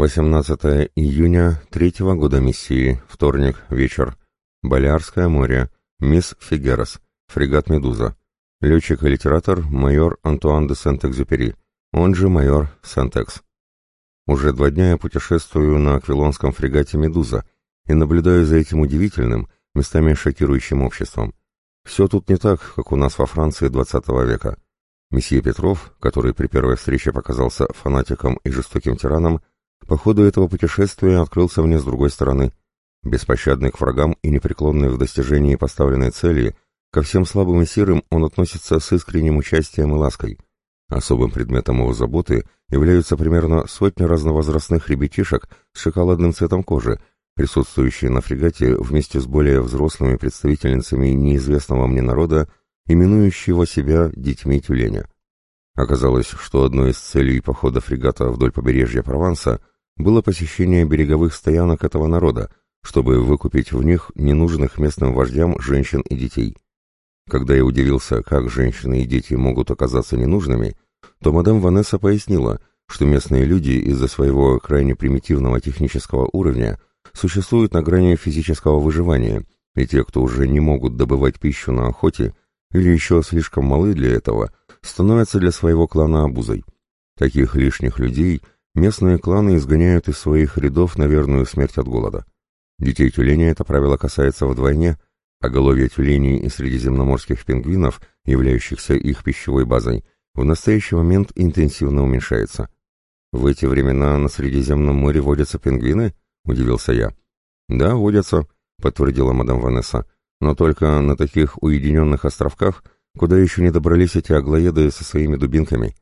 18 июня третьего года миссии, вторник, вечер. Балиарское море, мисс Фигерас, фрегат «Медуза». Летчик и литератор майор Антуан де Сент-Экзюпери, он же майор Сентекс. Уже два дня я путешествую на аквилонском фрегате «Медуза» и наблюдаю за этим удивительным, местами шокирующим обществом. Все тут не так, как у нас во Франции XX века. Месье Петров, который при первой встрече показался фанатиком и жестоким тираном, по ходу этого путешествия открылся мне с другой стороны. Беспощадный к врагам и непреклонный в достижении поставленной цели, ко всем слабым и сирым он относится с искренним участием и лаской. Особым предметом его заботы являются примерно сотня разновозрастных ребятишек с шоколадным цветом кожи, присутствующие на фрегате вместе с более взрослыми представительницами неизвестного мне народа, именующего себя детьми тюленя. Оказалось, что одной из целей похода фрегата вдоль побережья Прованса было посещение береговых стоянок этого народа, чтобы выкупить в них ненужных местным вождям женщин и детей. Когда я удивился, как женщины и дети могут оказаться ненужными, то мадам Ванесса пояснила, что местные люди из-за своего крайне примитивного технического уровня существуют на грани физического выживания, и те, кто уже не могут добывать пищу на охоте или еще слишком малы для этого, становятся для своего клана обузой. Таких лишних людей – Местные кланы изгоняют из своих рядов на верную смерть от голода. Детей тюленя это правило касается вдвойне, а головья тюленей и средиземноморских пингвинов, являющихся их пищевой базой, в настоящий момент интенсивно уменьшается. «В эти времена на Средиземном море водятся пингвины?» — удивился я. «Да, водятся», — подтвердила мадам Ванесса, «но только на таких уединенных островках, куда еще не добрались эти аглоеды со своими дубинками».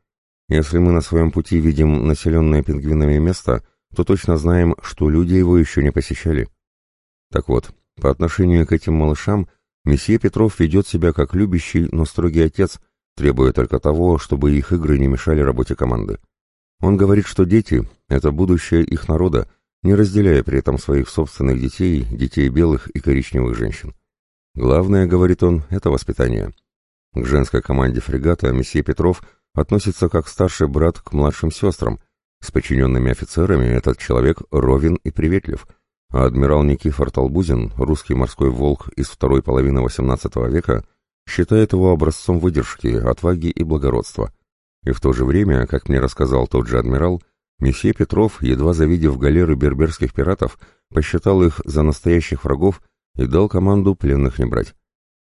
Если мы на своем пути видим населенное пингвинами место, то точно знаем, что люди его еще не посещали. Так вот, по отношению к этим малышам, месье Петров ведет себя как любящий, но строгий отец, требуя только того, чтобы их игры не мешали работе команды. Он говорит, что дети — это будущее их народа, не разделяя при этом своих собственных детей, детей белых и коричневых женщин. Главное, говорит он, это воспитание. К женской команде фрегата месье Петров — относится как старший брат к младшим сестрам. С подчиненными офицерами этот человек ровен и приветлив, а адмирал Никифор Толбузин, русский морской волк из второй половины XVIII века, считает его образцом выдержки, отваги и благородства. И в то же время, как мне рассказал тот же адмирал, месье Петров, едва завидев галеры берберских пиратов, посчитал их за настоящих врагов и дал команду пленных не брать.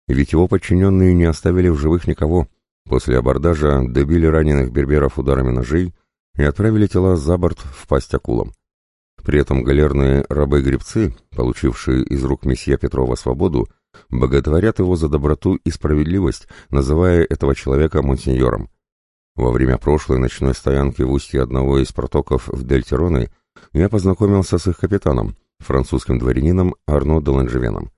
Ведь его подчиненные не оставили в живых никого, После абордажа добили раненых берберов ударами ножей и отправили тела за борт в пасть акулам. При этом галерные рабы-гребцы, получившие из рук месье Петрова свободу, боготворят его за доброту и справедливость, называя этого человека монсеньором. Во время прошлой ночной стоянки в устье одного из протоков в Дельте Роны я познакомился с их капитаном, французским дворянином Арно де Ланжевеном.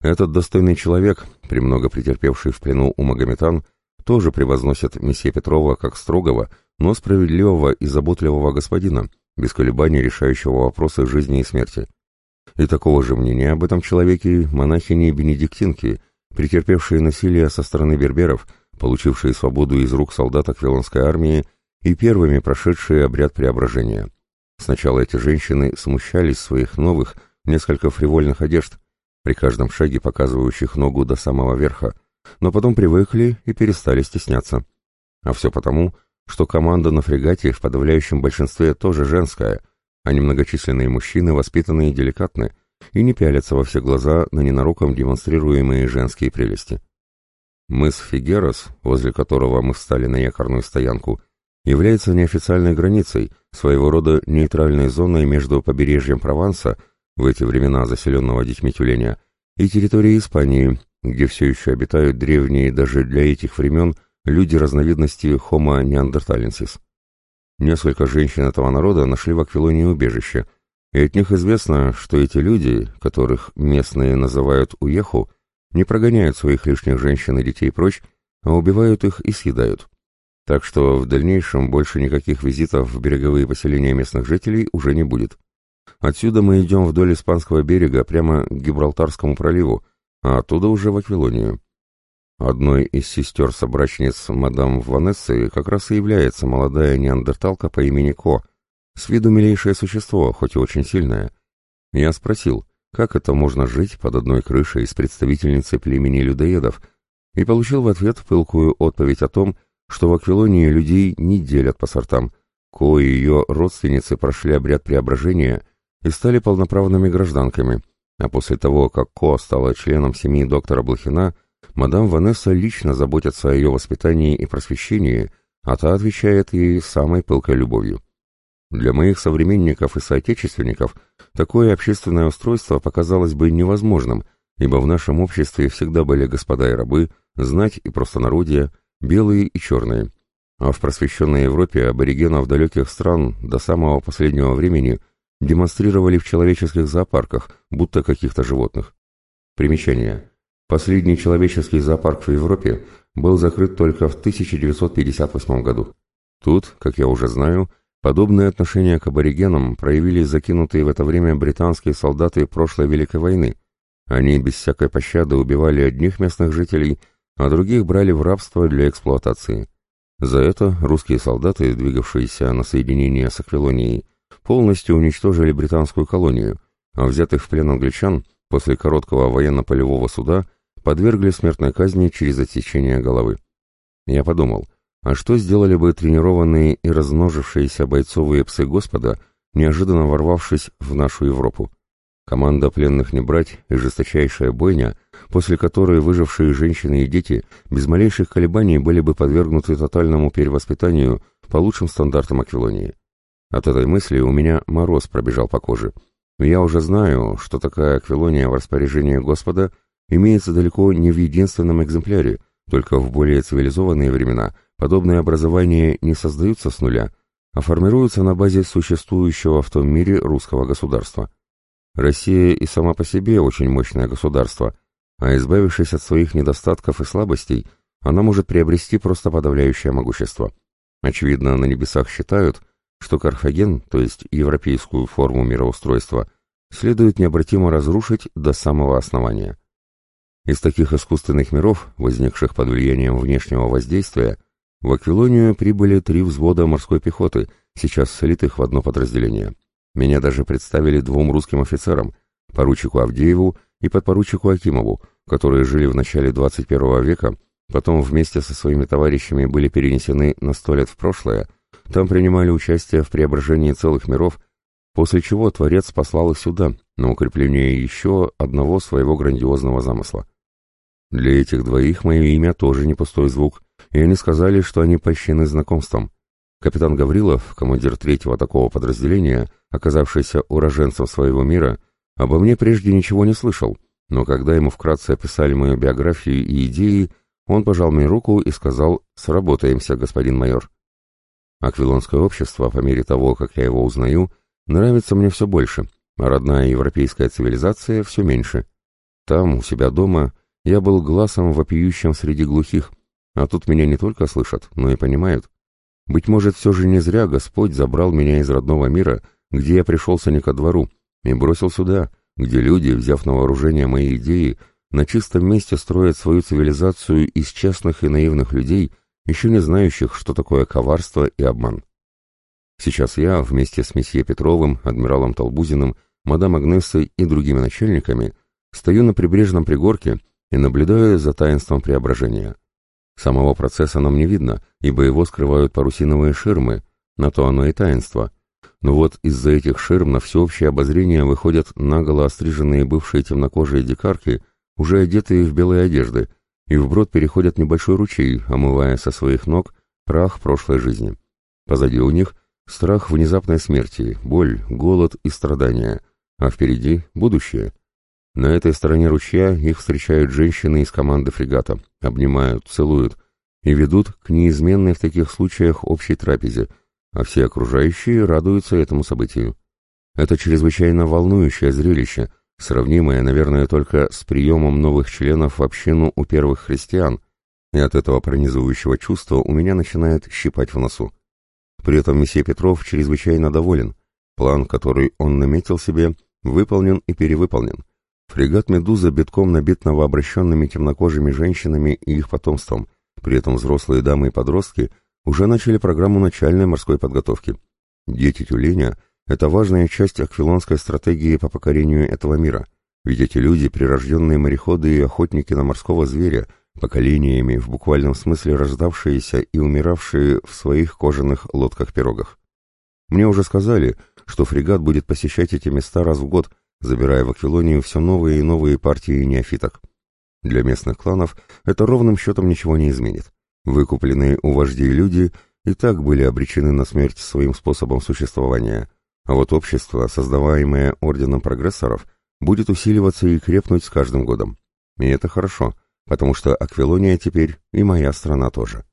Этот достойный человек, премного претерпевший в плену у магометан, тоже превозносят месье Петрова как строгого, но справедливого и заботливого господина, без колебаний решающего вопросы жизни и смерти. И такого же мнения об этом человеке монахини-бенедиктинки, претерпевшие насилие со стороны берберов, получившие свободу из рук солдат Аквилонской армии и первыми прошедшие обряд преображения. Сначала эти женщины смущались своих новых, несколько фривольных одежд, при каждом шаге показывающих ногу до самого верха, но потом привыкли и перестали стесняться. А все потому, что команда на фрегате в подавляющем большинстве тоже женская, а немногочисленные мужчины воспитаны и деликатны, и не пялятся во все глаза на ненароком демонстрируемые женские прелести. Мыс Фигерос, возле которого мы встали на якорную стоянку, является неофициальной границей, своего рода нейтральной зоной между побережьем Прованса, в эти времена заселенного детьми тюленя, и территорией Испании, где все еще обитают древние даже для этих времен люди разновидности Homo neanderthalensis. Несколько женщин этого народа нашли в Аквилонии убежище, и от них известно, что эти люди, которых местные называют уеху, не прогоняют своих лишних женщин и детей прочь, а убивают их и съедают. Так что в дальнейшем больше никаких визитов в береговые поселения местных жителей уже не будет. Отсюда мы идем вдоль испанского берега прямо к Гибралтарскому проливу, а оттуда уже в Аквилонию. Одной из сестер-собрачниц мадам Ванессы как раз и является молодая неандерталка по имени Ко, С виду милейшее существо, хоть и очень сильное. Я спросил, как это можно жить под одной крышей с представительницей племени людоедов, и получил в ответ пылкую отповедь о том, что в Аквилонии людей не делят по сортам, кои ее родственницы прошли обряд преображения и стали полноправными гражданками, а после того, как Ко стала членом семьи доктора Блохина, мадам Ванесса лично заботится о ее воспитании и просвещении, а та отвечает ей самой пылкой любовью. Для моих современников и соотечественников такое общественное устройство показалось бы невозможным, ибо в нашем обществе всегда были господа и рабы, знать и простонародье, белые и черные. А в просвещенной Европе аборигенов далеких стран до самого последнего времени демонстрировали в человеческих зоопарках, будто каких-то животных. Примечание. Последний человеческий зоопарк в Европе был закрыт только в 1958 году. Тут, как я уже знаю, Подобное отношение к аборигенам проявили закинутые в это время британские солдаты прошлой Великой войны. Они без всякой пощады убивали одних местных жителей, а других брали в рабство для эксплуатации. За это русские солдаты, двигавшиеся на соединение с Аквилонией, полностью уничтожили британскую колонию, а взятых в плен англичан после короткого военно-полевого суда подвергли смертной казни через отсечение головы. Я подумал – а что сделали бы тренированные и размножившиеся бойцовые псы Господа, неожиданно ворвавшись в нашу Европу? Команда пленных не брать и жесточайшая бойня, после которой выжившие женщины и дети без малейших колебаний были бы подвергнуты тотальному перевоспитанию по лучшим стандартам Аквилонии. От этой мысли у меня мороз пробежал по коже. Я уже знаю, что такая Аквилония в распоряжении Господа имеется далеко не в единственном экземпляре, только в более цивилизованные времена – Подобные образования не создаются с нуля, а формируются на базе существующего в том мире русского государства. Россия и сама по себе очень мощное государство, а избавившись от своих недостатков и слабостей, она может приобрести просто подавляющее могущество. Очевидно, на небесах считают, что Карфаген, то есть европейскую форму мироустройства, следует необратимо разрушить до самого основания. Из таких искусственных миров, возникших под влиянием внешнего воздействия, в Аквилонию прибыли три взвода морской пехоты, сейчас слитых в одно подразделение. Меня даже представили двум русским офицерам, поручику Авдееву и подпоручику Акимову, которые жили в начале 21 века, потом вместе со своими товарищами были перенесены на сто лет в прошлое, там принимали участие в преображении целых миров, после чего Творец послал их сюда, на укрепление еще одного своего грандиозного замысла. Для этих двоих мое имя тоже не пустой звук, и они сказали, что они польщены знакомством. Капитан Гаврилов, командир третьего такого подразделения, оказавшийся уроженцем своего мира, обо мне прежде ничего не слышал, но когда ему вкратце описали мою биографию и идеи, он пожал мне руку и сказал «Сработаемся, господин майор». Аквилонское общество, по мере того, как я его узнаю, нравится мне все больше, а родная европейская цивилизация все меньше. Там, у себя дома, я был глазом вопиющим среди глухих, а тут меня не только слышат, но и понимают. Быть может, все же не зря Господь забрал меня из родного мира, где я пришелся не ко двору, и бросил сюда, где люди, взяв на вооружение мои идеи, на чистом месте строят свою цивилизацию из честных и наивных людей, еще не знающих, что такое коварство и обман. Сейчас я, вместе с месье Петровым, адмиралом Толбузиным, мадам Агнессой и другими начальниками, стою на прибрежном пригорке и наблюдаю за таинством преображения. Самого процесса нам не видно, ибо его скрывают парусиновые ширмы, на то оно и таинство. Но вот из-за этих ширм на всеобщее обозрение выходят наголо остриженные бывшие темнокожие дикарки, уже одетые в белые одежды, и вброд переходят небольшой ручей, омывая со своих ног прах прошлой жизни. Позади у них страх внезапной смерти, боль, голод и страдания, а впереди будущее. На этой стороне ручья их встречают женщины из команды фрегата, обнимают, целуют и ведут к неизменной в таких случаях общей трапезе, а все окружающие радуются этому событию. Это чрезвычайно волнующее зрелище, сравнимое, наверное, только с приемом новых членов в общину у первых христиан, и от этого пронизывающего чувства у меня начинает щипать в носу. При этом месье Петров чрезвычайно доволен. План, который он наметил себе, выполнен и перевыполнен. Фрегат «Медуза» битком набит новообращенными темнокожими женщинами и их потомством, при этом взрослые дамы и подростки уже начали программу начальной морской подготовки. Дети тюленя — это важная часть аквилонской стратегии по покорению этого мира, ведь эти люди — прирожденные мореходы и охотники на морского зверя, поколениями в буквальном смысле рождавшиеся и умиравшие в своих кожаных лодках-пирогах. Мне уже сказали, что фрегат будет посещать эти места раз в год, забирая в Аквилонию все новые и новые партии неофиток. Для местных кланов это ровным счетом ничего не изменит. Выкупленные у вождей люди и так были обречены на смерть своим способом существования, а вот общество, создаваемое Орденом Прогрессоров, будет усиливаться и крепнуть с каждым годом. И это хорошо, потому что Аквилония теперь и моя страна тоже.